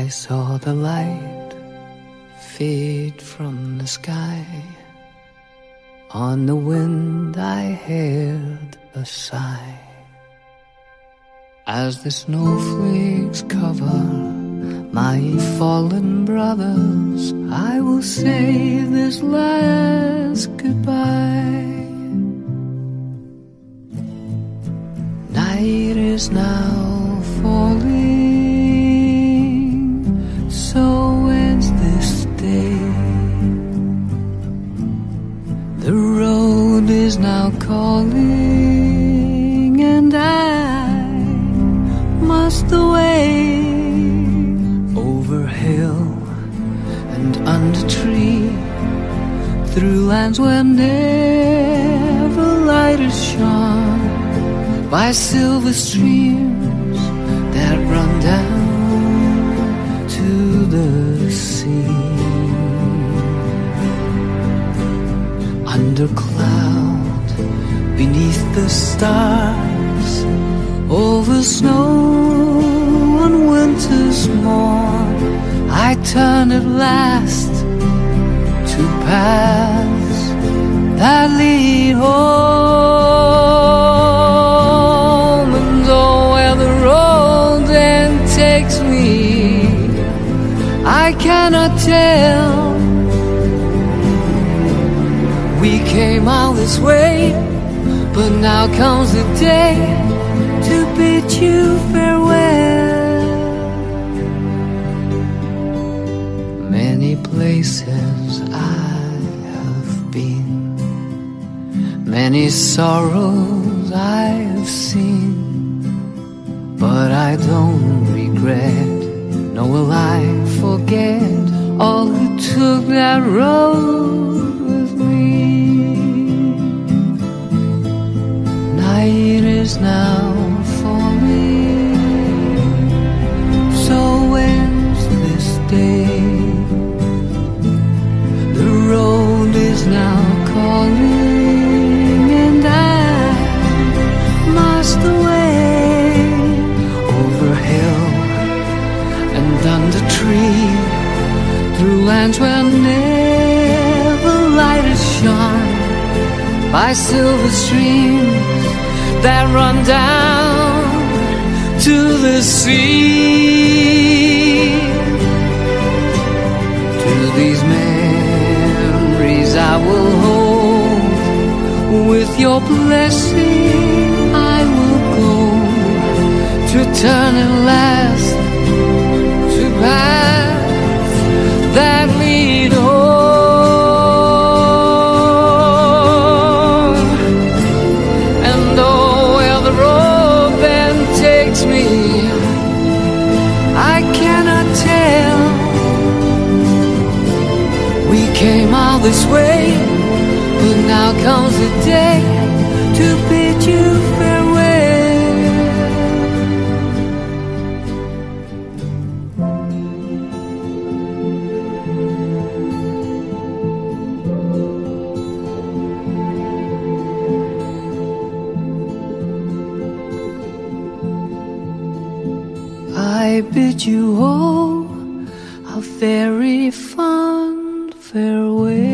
I saw the light fade from the sky. On the wind I heard a sigh. As the snowflakes cover my fallen brothers, I will say this last goodbye. Night is now falling, is now calling, and I must away over hill and under tree, through lands where never light is shone, by silver streams Under cloud, beneath the stars, over snow on winter's morn, I turn at last to paths that lead home. And oh, where the road then takes me, I cannot tell. We came all this way, but now comes the day to bid you farewell. Many places I have been, many sorrows I have seen, but I don't regret, nor will I forget all who took that road is now for me. so ends this day. The road is now calling, and I must away over hill and under tree, through lands where never light is shone, by silver streams that run down to the sea. To these memories I will hold. With your blessing, We came all this way, but now comes the day to bid you farewell. I bid you all a very fond farewell.